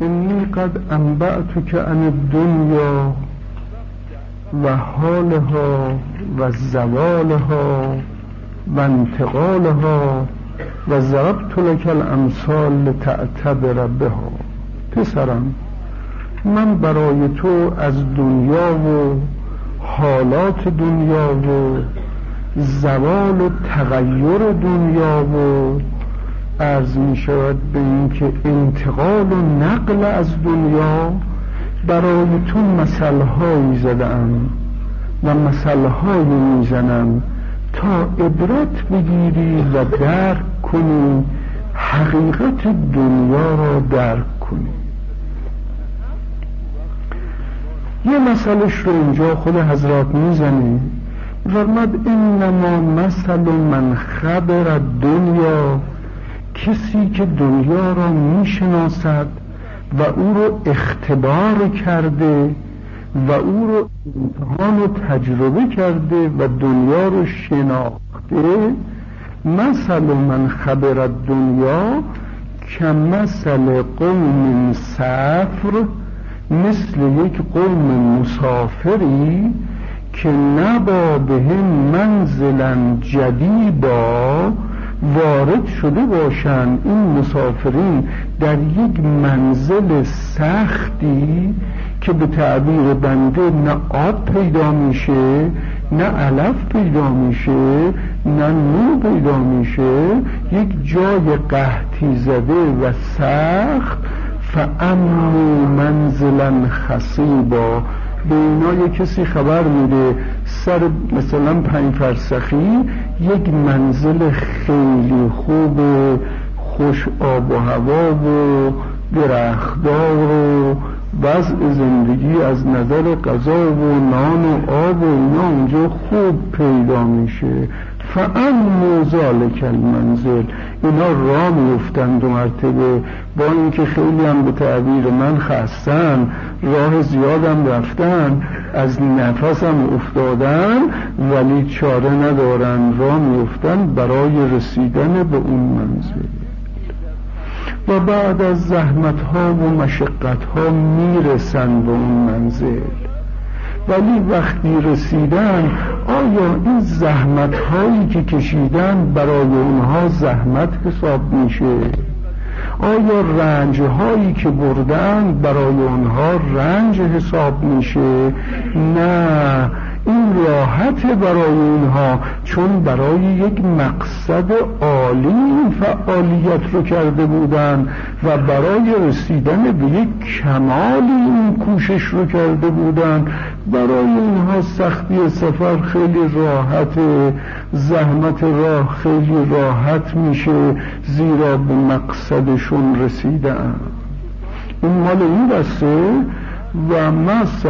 اینی قد انبعتك عن الدنیا و حالها و زوالها و انتقالها و ضربت لك الامثال لتعتبر بها. پسرم من برای تو از دنیا و حالات دنیا و زوال و تغییر دنیا و عرض می شود به اینکه انتقال و نقل از دنیا برای تو مسئله هایی زدم و مسئله هایی می‌زنم تا عبرت بگیری و درک کنی حقیقت دنیا را درک کنی. یه مسئلهش رو اینجا خود حضرات می‌زنی فرمد انما مثل من خبر دنیا کسی که دنیا را می‌شناسد و او رو اختبار کرده و او رو امتحان و تجربه کرده و دنیا رو شناخته مثل من خبر دنیا که مثل قوم سفر مثل یک قوم مسافری که نبا بهم منزلا جدیدا وارد شده باشند این مسافرین در یک منزل سختی که به تعبیر بنده نه آب پیدا میشه نه علف پیدا میشه نه نور پیدا میشه یک جای قحطی زده و سخت. فامنو منزلا خصیبا به اینا کسی خبر میده. سر مثلا پنج فرسخی یک منزل خیلی خوب خوش آب و هوا و درختدار و وضع زندگی از نظر غذا و نان و آب و اینا اونجا خوب پیدا میشه. فان ذالک المنزل. اینا راه میفتند دو مرتبه. با اینکه خیلی هم به تعبیر من خستن راه زیادم رفتن از نفسم افتادن ولی چاره ندارن. راه میفتن برای رسیدن به اون منزل. و بعد از زحمت ها و مشقت ها می‌رسن به اون منزل. ولی وقتی رسیدن آیا این زحمت هایی که کشیدن برای اونها زحمت حساب میشه؟ آیا رنج هایی که بردن برای اونها رنج حساب میشه؟ نه. این راحت برای اینها چون برای یک مقصد عالی این فعالیت رو کرده بودن و برای رسیدن به یک کمالی این کوشش رو کرده بودن. برای اینها سختی سفر خیلی راحت زحمت راه خیلی راحت میشه زیرا به مقصدشون رسیدن. این مال این دسته و مثل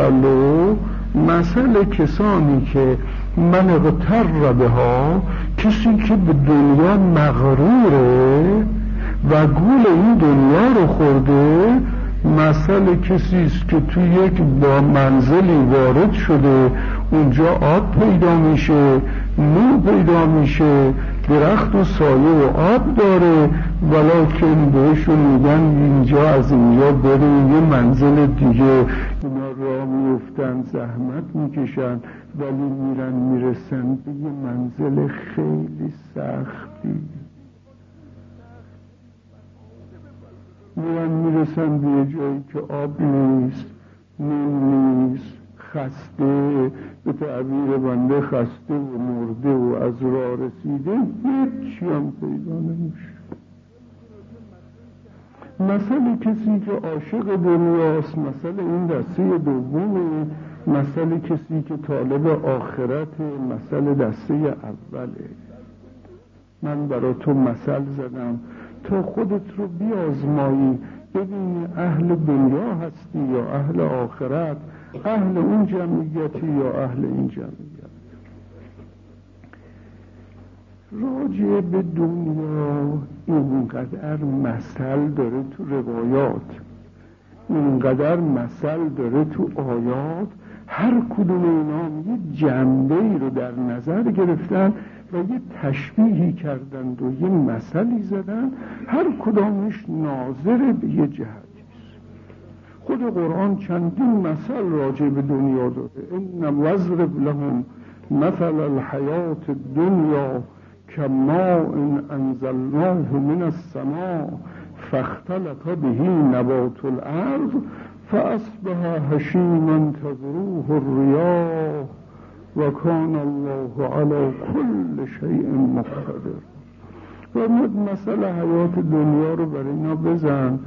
مثل کسانی که من اغتر ها کسی که به دنیا مغروره و گول این دنیا رو خورده مثل کسی است که تو یک با منزلی وارد شده اونجا آب پیدا میشه نور پیدا میشه درخت و سایه و آب داره ولیکن بهشون میگن اینجا از اینجا بریم یه منزل دیگه. میفتن زحمت می‌کشن ولی میرن می‌رسن به یه منزل خیلی سختی. میرن می‌رسن به یه جایی که آب نیست نون نیست خسته به تعبیر بنده خسته و مرده و از راه رسیده هیچی هم پیدا نمیشه. مثل کسی که عاشق دنیاست مثل این دسته دومه مثل کسی که طالب آخرت مثل دسته اوله. من برای تو مثل زدم. تا خودت رو بیازمایی ببینی اهل دنیا هستی یا اهل آخرت اهل اون جمعیتی یا اهل این جمعیت. راجع به دنیا اینقدر مثل داره تو روایات. اینقدر مثل داره تو آیات. هر کدوم اینا یه جنبه ای رو در نظر گرفتن و یه تشبیهی کردند و یه مثلی زدن. هر کدامش ناظر به یه جهتی خود قرآن چندین مثل راجع به دنیا داره این وزرب لهم مثل الحیات دنیا ان انزلناه من السماء فاختلط به نبات الارض فاصبح هشیما تذروه الرياح و کان الله على كل شيء مقتدر. و مثل حیات دنیا رو برای اینا بزن.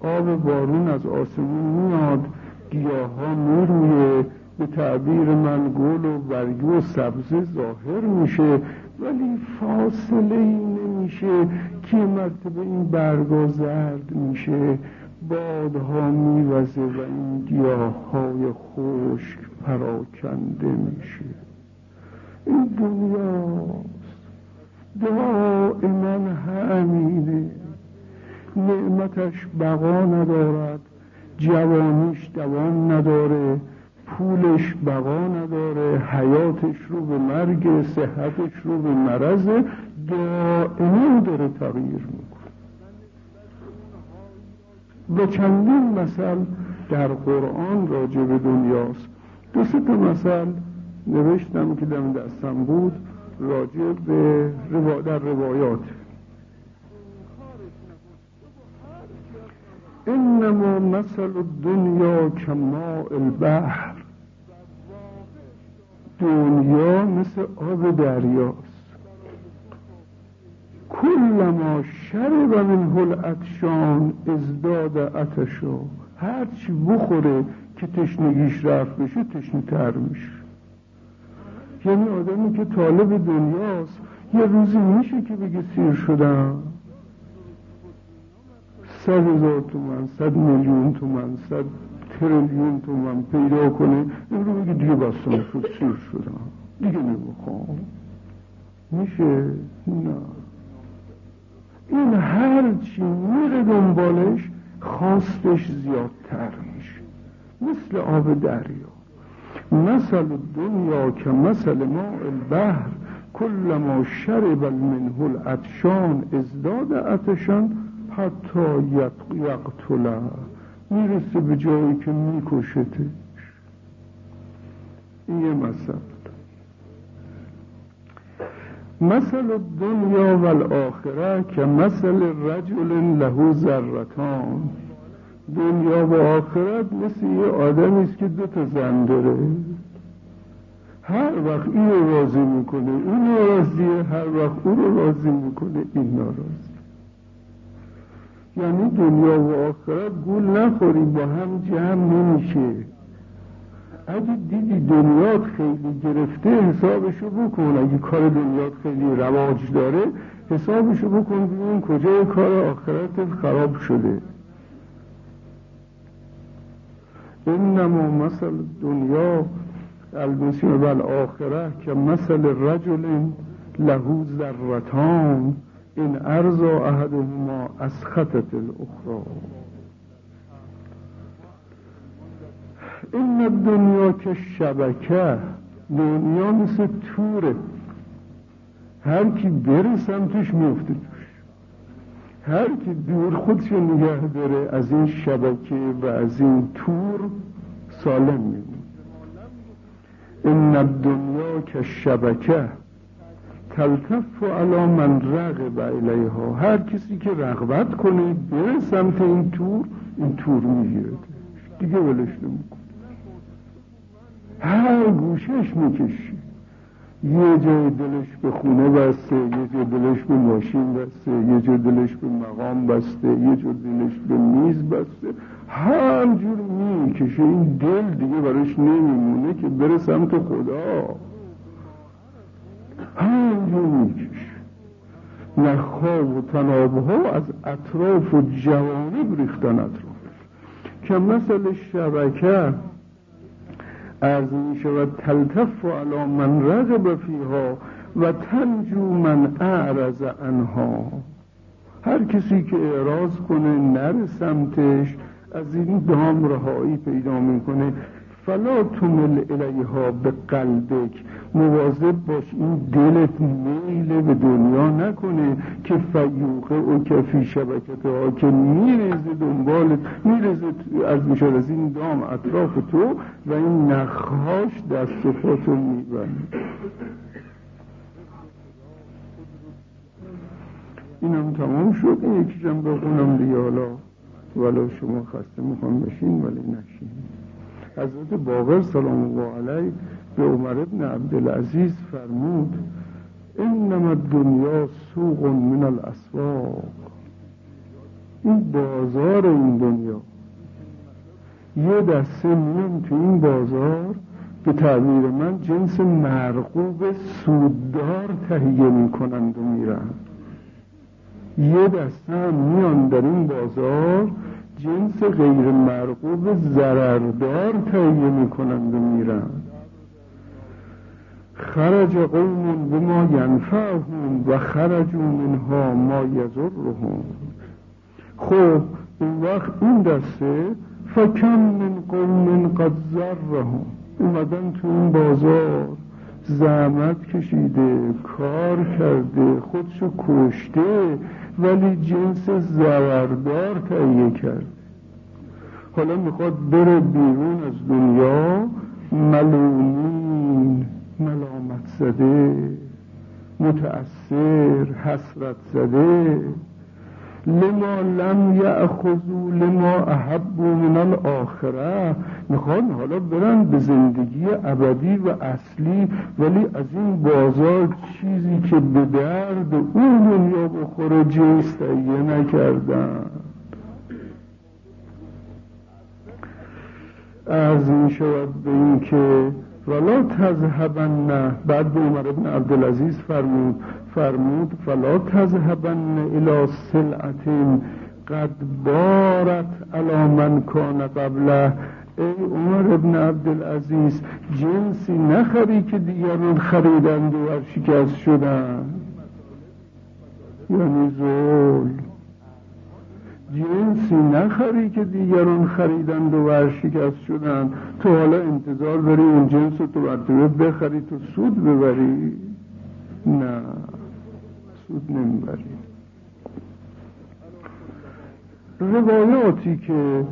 آب بارون از آسمون میاد. گیاه ها میرویه به تعبیر من گل و برگی و سبزه ظاهر میشه. ولی فاصله ای نمیشه. که مرتبه این برگا زرد میشه. بادها میوزه و این گیاه های خشک پراکنده میشه. این دنیاست. دائما همینه. نعمتش بقا ندارد. جوانیش دوام نداره. پولش بقا نداره حیاتش رو به مرگ صحتش رو به مرض دائما داره تغییر می‌کنه. به چندین مثل در قرآن راجع به دنیاست. دو سه مثل نوشتم که در دستم بود راجع به در روایات. انما مثل الدنیا کماء البحر. دنیا مثل آب دریاست. کلما شرب من العطشان ازداد عطشو هرچی بخوره که تشنگیش رفت بشه تشنه تر میشه. یعنی آدمی که طالب دنیاست یه روزی میشه که بگه سیر شدم. صد هزار تومن صد میلیون تومن صد تریلیون تومن پیدا کنه؟ این رو بگه دیگه بستم شد سیر شدم دیگه نمی‌خوام. میشه؟ نه. این هر چی میره دنبالش خواستش زیادتر میشه. مثل آب دریا. مثل دنیا که مثل ما البحر ما شرب منه العطشان ازداد عطشان حتی یقتله می‌رسه به جایی که میکشتش این یه مثل مثل دنیا و الاخره که مثل رجل له ذرتان. دنیا و آخرت مثل یه آدمی است که دو تا زن داره. هر وقت این رو راضی می‌کنه اون ناراضیه هر وقت اون رو راضی می‌کنه این ناراضی یعنی دنیا و آخرت گول نخوری با هم جمع نمیشه. اگه دیدی دنیات خیلی گرفته حسابشو بکن. اگه کار دنیات خیلی رواج داره حسابشو بکن ببین کجای کار آخرت خراب شده. انما مثل دنیا المسیح و الاخره که مثل رجل له ذرتان. این ارزا احدهما از خطت الاخرى. این دنیا که شبکه دنیا مثل توره. هر کی بره سمتش میفته توش. هر کی دور خودش نگه داره از این شبکه و از این تور سالم میمونه. این دنیا که شبکه تلتف علا من رغب الیها. هر کسی که رغبت کنه بره سمت این تور این تور می‌گیره. دیگه ولش نمیکن هر گوشش می‌کشی. یه جای دلش به خونه بسته یه جای دلش به ماشین بسته یه جای دلش به مقام بسته یه جای دلش به میز بسته. هر جور می‌کشه این دل دیگه براش نمیمونه که بره سمت خدا. همینجور میکش نخواب و تناب ها از اطراف و جوانب ریختن اطراف. که مثل شبکه از می شود تلتف علا من رغب فیها و تنجو من اعرض انها هر کسی که اعراض کنه نر سمتش از این دام رهایی پیدا می‌کنه. فلا تمل الیها به قلبک. مواظب باش این دلت میل به دنیا نکنه که فیوقه و کفی شبکت ها که میرزه دنبالت میرزه از می‌شد از این دام اطراف تو و این نخهاش دست و پاتو می‌برد اینم تمام شد این یکیشم بخونم دیگه حالا. ولی شما خسته می‌خوام بشین ولی نشین. حضرت باقر سلام الله علیه به عمر ابن عبدالعزیز فرمود انما دنیا سوق من الاسواق. این بازار این دنیا. یه دسته میان تو این بازار به تعبیر من جنس مرغوب سوددار تهیه می‌کنند و میرن. یه دسته میان در این بازار جنس غیر مرغوب ضرردار تهیه می‌کنند و میرن خرج قوم به ما ینفعهم و خرجوا منها ما یضرهم. خب اون وقت این دسته فکم من قوم قد ذرهم اومدن تو این بازار. زحمت کشیده کار کرده خودشو کشته ولی جنس زوردار تهیه کرد. حالا می‌خواد بره بیرون از دنیا ملومین ملامت زده متأثر حسرت زده. لما لم یأخذو لما احبو من الاخره. می‌خوان حالا برن به زندگی ابدی و اصلی ولی از این بازار چیزی که به درد اون دنیا بخوره جنس تهیه نکردن. از می شود به این که ولا تذهبن بعد به عمر ابن عبدالعزیز فرمود فرمود فلا تذهبن الى سلعت قد بارت علی من کان قبله. ای عمر ابن عبدالعزیز جنسی نخری که دیگران خریدند و شکست شدن یعنی زول. جنسی نخری که دیگران خریدند و ورشکست شدن. تو حالا انتظار داری اون جنس رو تو مرتبه بخری تو سود ببری؟ نه سود نمی‌بری. روایاتی که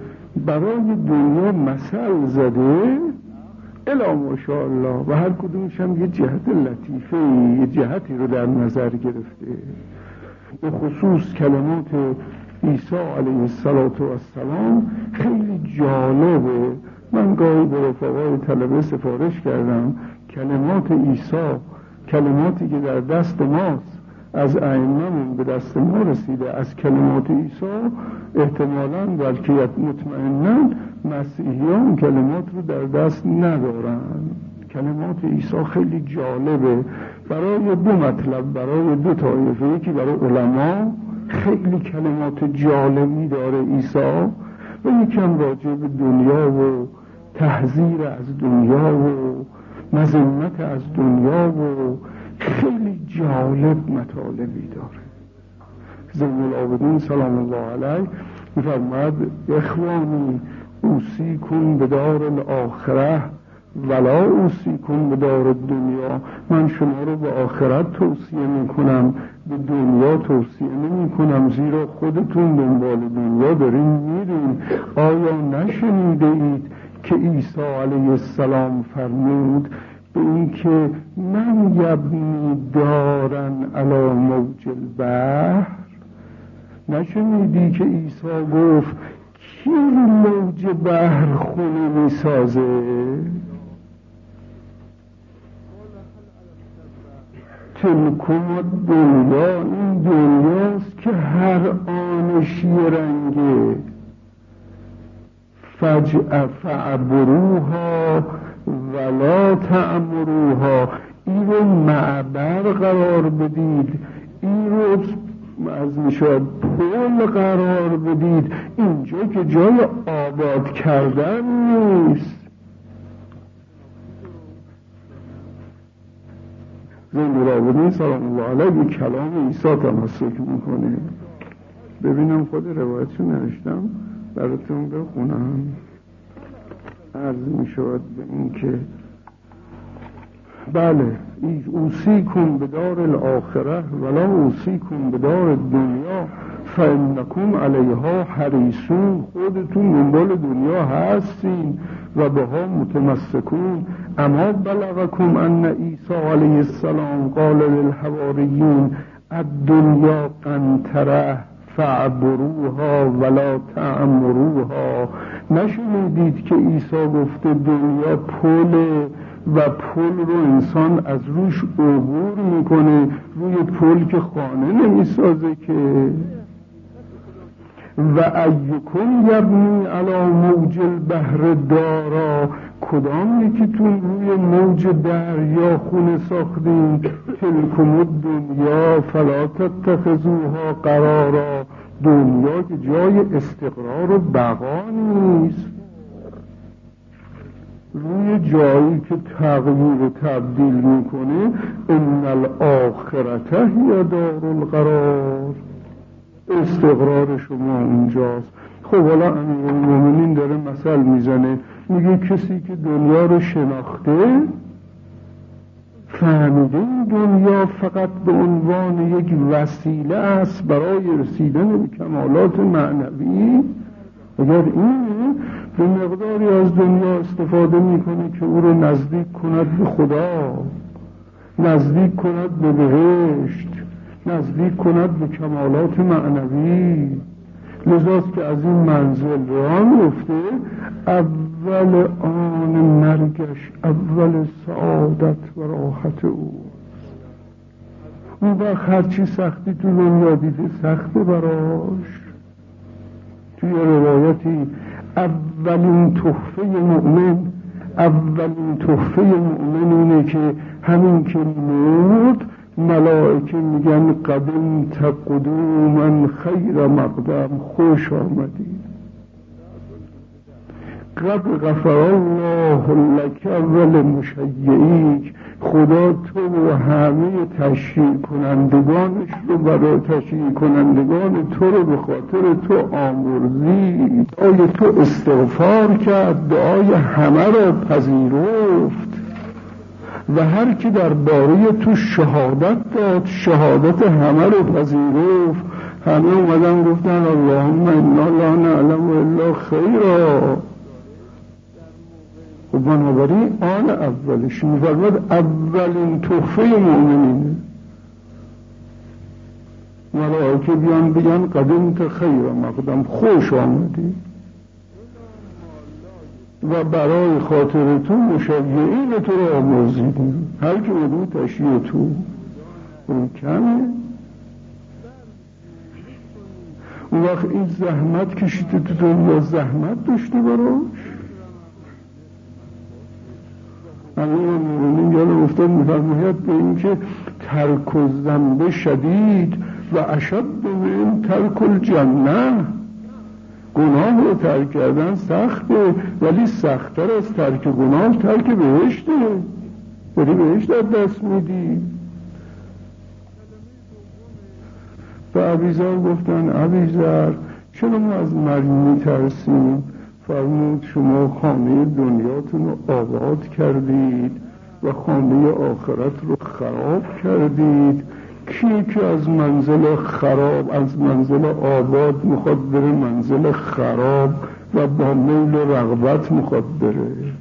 برای دنیا مثل زده الا ماشاءالله و هر کدومش هم یه جهت لطیفه یه جهتی رو در نظر گرفته. به خصوص کلمات عیسی علیه السلام خیلی جالبه. من گاهی به رفقای طلبه سفارش کردم کلمات عیسی کلماتی که در دست ماست از ائمهمون به دست ما رسیده. از کلمات عیسی احتمالا بلکه مطمئنا مسیحیان کلمات رو در دست ندارن. کلمات عیسی خیلی جالبه. برای دو مطلب برای دو طایفه یکی برای علما خیلی کلمات جالبی داره عیسی و یکم راجع به دنیا و تحذیر از دنیا و مذمت از دنیا و خیلی جالب مطالبی داره. زین العابدین سلام الله علیه میفرماد اخوانی اوسی کن به دار الاخره. ولا اوسی کن به دار دنیا. من شما رو به آخرت توصیه می‌کنم. به دنیا توصیه نمی کنم زیرا خودتون دنبال دنیا دارین میرین آیا نشنیده اید که عیسی علیه السلام فرمود به اینکه من یبنی دارن علا موج البحر؟ نشنیدی که عیسی گفت کی موج بحر خونه می‌سازه؟ تلکم دنیا این دنیاست که هر آنش یه رنگه فجع فعبروها ولا تعمروها. این رو معبر قرار بدید. این رو از می‌شد پل قرار بدید. اینجا که جای آباد کردن نیست. را سلام الله علیه کلام عیسی تمسک می‌کنه. ببینم خود روایتشو نوشتم. براتون بخونم. عرض می شود به این که بله اوسی کن به دار الاخره ولا اوسی کن به دار دنیا فانکم علیها حریسون خودتون دنبال دنیا هستین و به ها متمسکون. اما بلغکم ان عیسی علیه السلام قال للحواریین الدنیا قنطره فعبروها ولا تعمروها نشنیدید که عیسی گفته دنیا پل و پل رو انسان از روش عبور می‌کنه روی پل که خانه نمی‌سازه که. و ایکم یبنی علا موج البحر دارا کدام یکیتون روی موج دریا خونه ساختین تلکم دنیا فلا تتخذوها قرارا. دنیا که جای استقرار و بقا نیست. روی جایی که تغییر و تبدیل می‌کنه ان الاخرته هی دار القرار استقرار شما اونجاست خب حالا امیر المومنین داره مثل می‌زنه. میگه کسی که دنیا رو شناخته فهمیده این دنیا فقط به عنوان یک وسیله است برای رسیدن به کمالات معنوی. اگر این به مقداری از دنیا استفاده می‌کنه که او رو نزدیک کند به خدا نزدیک کند به بهشت نزدیک کند به کمالات معنوی. لذاست که از این منزل راه میفته اول آن مرگش اول سعادت و راحت او. اون وقت هرچی سختی تو دنیا دیده سخته براش. توی روایتی اولین تحفه مؤمن اولین تحفه مؤمن اینه که همین که مرد ملائکه میگن قدم تقدوما خیر مقدم خوش آمدی. قد غفر الله لک اول مشیعیک. خدا تو و همه تشریع کنندگانش رو برای تشریع کنندگان تو رو به خاطر تو آمرزی. دعای تو استغفار کرد دعای همه را پذیرفت. و هر کی در باره تو شهادت داد شهادت همه رو پذیرفت. همه اومدن گفتن اللهم انا لا نعلم الا خیرا. و بنابراین آن اولش میفرماد اولین تحفه مؤمنینه ملائکه بیان بگن قدم خیر مقدم. خوش آمدی. و برای خاطر تو مشیعین تو رو آمرزیدیم هر که بدون تشییع تو. اون کمه. اون وقت این زحمت کشیده تو دنیا زحمت داشته براش. امیر المؤمنین یاد افتاد میفرماید به اینکه ترک زنبه شدید و اشد من ترک الجنه. گناه رو ترک کردن سخته ولی سختتر از ترک گناه ترک بهشته. ولی بهشت در دست میدی. به عبیزار گفتن عبیزر چرا ما از مرگ میترسیم؟ فرمود شما خانه دنیاتون رو آباد کردید و خانه آخرت رو خراب کردید. کی که از منزل خراب از منزل آباد می‌خواد بره منزل خراب و با میل و رغبت می‌خواد بره.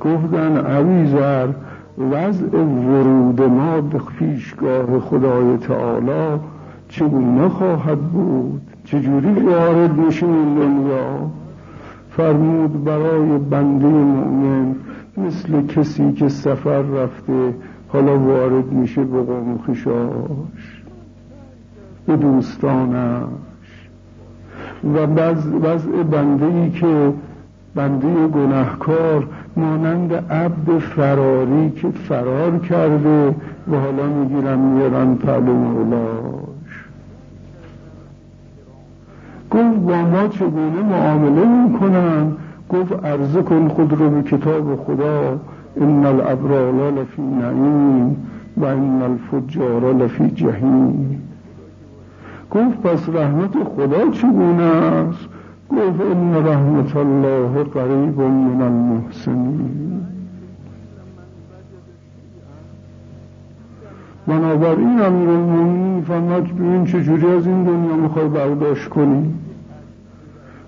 گفتن عویزر وضع ورود ما به پیشگاه خدای تعالی چگونه خواهد بود؟ چجوری وارد میشه این دنیا فرمود برای بنده مؤمن مثل کسی که سفر رفته حالا وارد میشه به قوم خشاش به دوستانش. و وضع بنده ای که بنده گناهکار مانند عبد فراری که فرار کرده و حالا می‌گیرن میرن پلو مولاش. گفت با ما چگونه معامله می‌کنن گفت عرضه کن خود رو به کتاب خدا ان الابرار لفی نعیم و ان الفجار لفی جهیم گفت پس رحمت خدا چگونه است؟ گفت ان رحمت الله قریب من المحسنین. بنابراین امیر المومنین فرمد ببین چجوری از این دنیا می‌خوای برداشت کنی.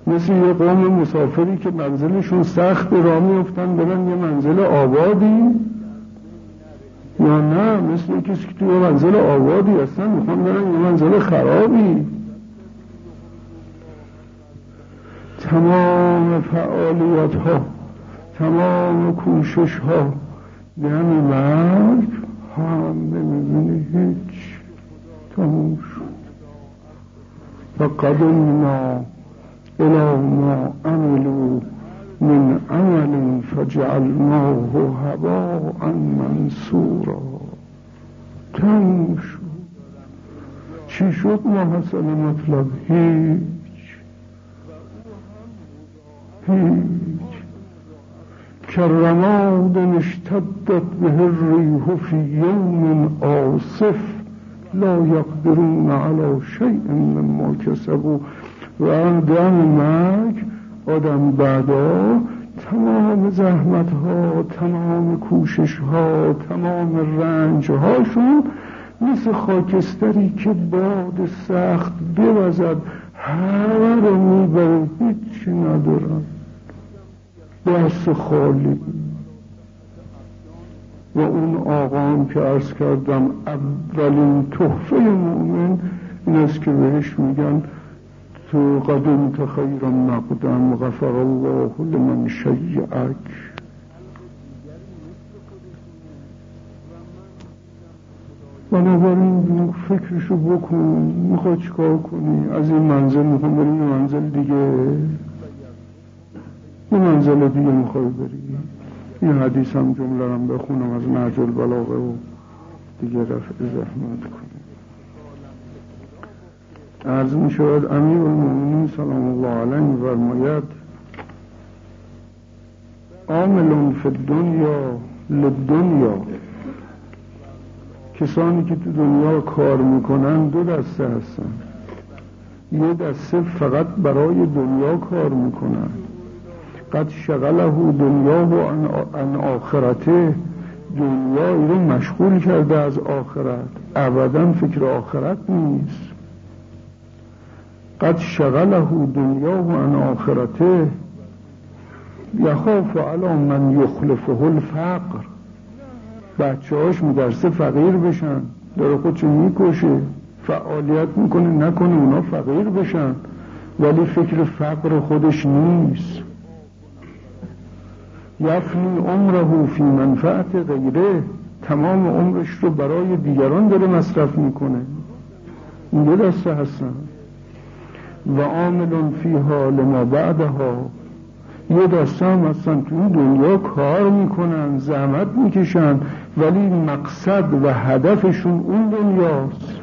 مثل یه قوم مسافری که منزلشون سخت راه میفتن برن یه منزل آبادی. یا نه مثل کسی که توی منزل آبادی هستن می‌خوان برن یه منزل خرابی. تمام فعالیت ها تمام کوشش ها به همین مرگ هم نمی‌بینی هیچ. تموم شد. فقدمنا الى ما عملوا من عمل فجعلناه هباء منصورا. تموم شد. چی شد ما حسن مطلب؟ هیچ. هیچ. كالرماد اشتدت به الريح في يوم آصف لا يقدرون على شيء مما كسبوا و دم مرگ آدم بعدا تمام زحمت ها تمام کوشش ها تمام رنج هاشون مثل خاکستری که باد سخت بوزد همه رو می‌بره هیچی ندارن. دست خالی. و اون آقام که ارز کردم اولین تحفه مؤمن این است که بهش میگن تو قدمت خیر مقدم غفر الله لمن شیعک. بنابراین فکرشو بکن می‌خوای چیکار کنی؟ از این منزل می‌خوام بری منزل دیگه. یه منزل دیگه می‌خوای بری؟ این حدیث هم جمله هم بخونم از نهج البلاغه و دیگه رفع زحمت کنیم. عرض می شود امیر المؤمنین سلام الله علیه فرماید عامل فی دنیا لدنیا کسانی که تو دنیا کار می‌کنن دو دسته هستن. یه دسته فقط برای دنیا کار می‌کنن. قد شغله دنیا و ان آخرته دنیا رو مشغول کرده از آخرت. ابدا فکر آخرت نیست. قد شغله دنیا و ان آخرته یخاف علا من یخلفه الفقر. بچه هاش مدرسه فقیر بشن داره خودشو می‌کشه. فعالیت می‌کنه نکنه اونا فقیر بشن. ولی فکر فقر خودش نیست. یفنی عمره فی منفعت غیره تمام عمرش رو برای دیگران داره مصرف می‌کنه. این دو دسته هستن. و عامل فی حال ما بعدها. یه دسته هم هستن تو این دنیا کار می‌کنن زحمت می‌کشن ولی مقصد و هدفشون اون دنیاست.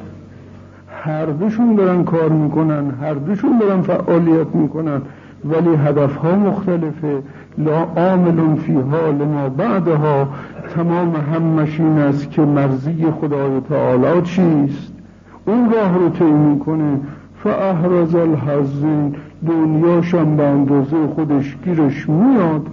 هر دوشون دارن کار می‌کنن هر دوشون دارن فعالیت می‌کنن ولی هدف ها مختلفه. لا عامل حال ما بعدها. تمام همش این است که مرزی خدای تعالی چیست؟ اون راه رو طی می‌کنه. فاحرز الحزین دنیاشم به اندازه خودش گیرش میاد.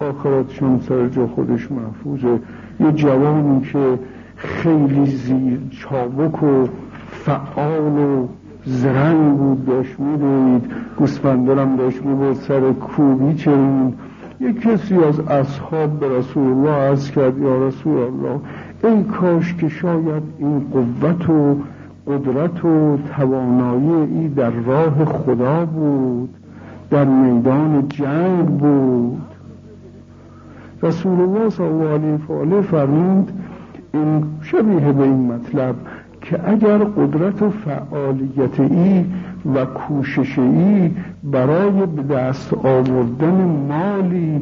آخرتشم سر جا خودش محفوظه. یه جوانی که خیلی زیر چابک و فعال و زرنگ بود داشت میدوید گوسفندارم داشت میبود سر کوبی چرین یک کسی از اصحاب به رسول الله عرض کرد یا رسول الله ای کاش که شاید این قوت و قدرت و توانایی ای در راه خدا بود در میدان جنگ بود. رسول الله صلی الله علیه فرمود این شبیه به این مطلب که اگر قدرت و فعالیت ای و کوشش ای برای به دست آوردن مالی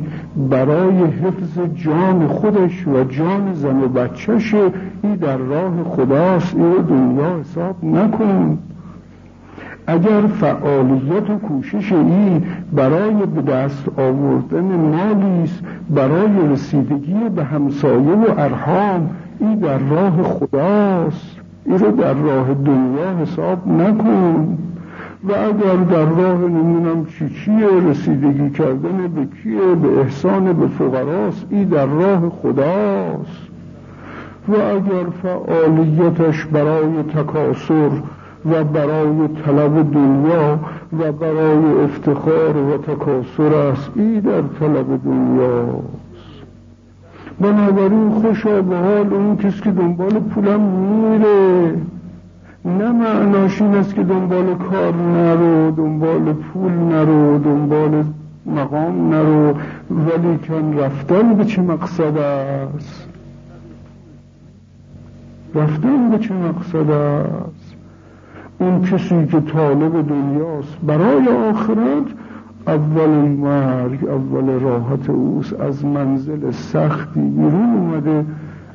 برای حفظ جان خودش و جان زن و بچهش. ای در راه خداست. ای دنیا حساب نکن. اگر فعالیت و کوشش ای برای به دست آوردن مالی است برای رسیدگی به همسایه و ارحام ای در راه خداست. این رو در راه دنیا حساب نکن. و اگر در راه نمی‌دونم چی چیه رسیدگی کردن به کیه به احسان به فقراست ای در راه خداست. و اگر فعالیتش برای تکاسر و برای طلب دنیا و برای افتخار و تکاسر است ای در طلب دنیاست. بنابراین خوشا به حال اون کسی که دنبال پولم میره. نه معناش این است که دنبال کار نرو دنبال پول نرو دنبال مقام نرو ولی کن رفتن به چه مقصد است؟ رفتن به چه مقصد است؟ اون کسی که طالب دنیاست برای آخرت اول مرگ اول راحت اوست از منزل سختی بیرون اومده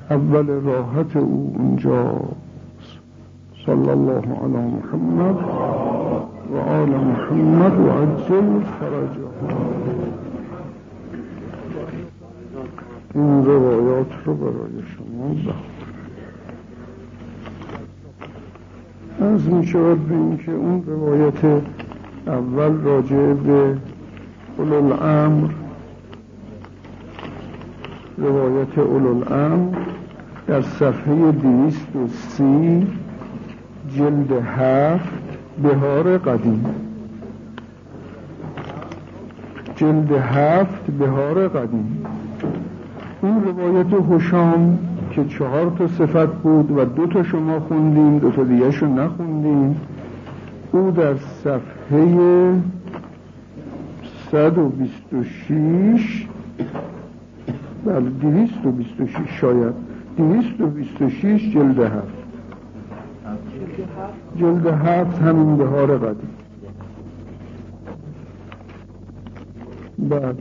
اول راحت او اونجاست صلى الله على محمد وآل محمد وعجل فرجه این روایات رو برای شما از می شود به اینکه اون روایت اول راجع به اولو الامر روایت اولو الامر در صفحه دیست و سی جلد هفت بهار قدیم. جلد هفت بهار قدیم. اون روایت هشام که چهار تا صفت بود و دو تا شما خوندیم دو تا دیگه شو نخوندیم او در صفحه 126 بله 226 شاید. 226 جلد هفت. جلد هفت همین بهار قدیم. بعد.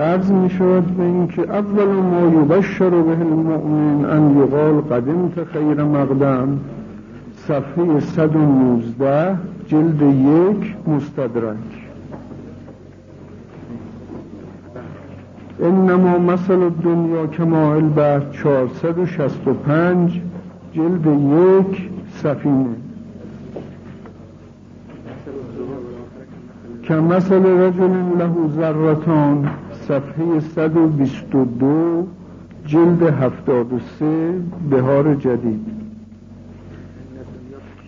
عرض می شود به اینکه اول ما یبشر به المؤمن ان یقال قدمت خیر مقدم صفحه 119 جلد یک مستدرک. انما مثل دنیا کما البر 465 جلد یک سفینه. که مثل رجل له ذرتان صفحه 122 جلد 73 بهار جدید.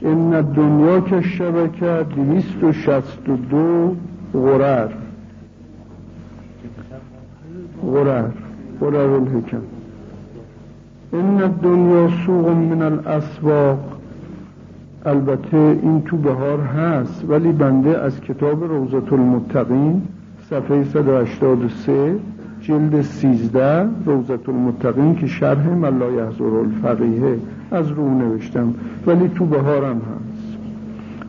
این دنیا که شبکه 262 غرر. غرر. غرر الحکم. این دنیا سوق من الاسواق. البته این تو بهار هست ولی بنده از کتاب روزت المتقین صفحه 183 جلد 13 روزت المتقین که شرح ملا یحضر الفقیه از رو نوشتم ولی تو بهارم هست.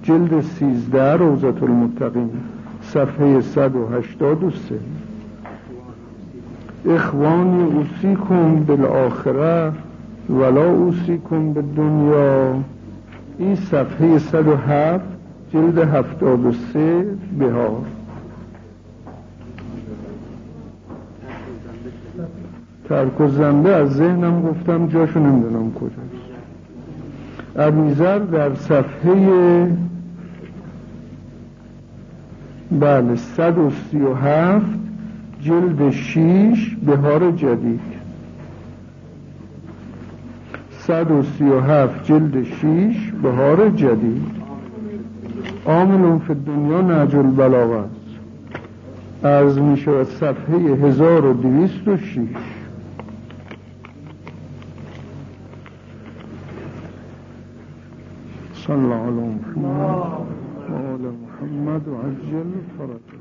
جلد 13 روزت المتقین صفحه 183 اخوانی اوسیکم بالآخره ولا اوسیکم به دنیا این صفحه 107 جلد 73 بهار. ترک و زنده از ذهنم گفتم جاشو نمی‌دونم کجاست. ابیزر در صفحه بله 137 جلد 6 بهار جدید. 137 جلد 6 بهار جدید. عامل فی دنیا نجل البلاغه است از می شود صفحه 1206 صلى على محمد وعلى محمد وعجل فرجه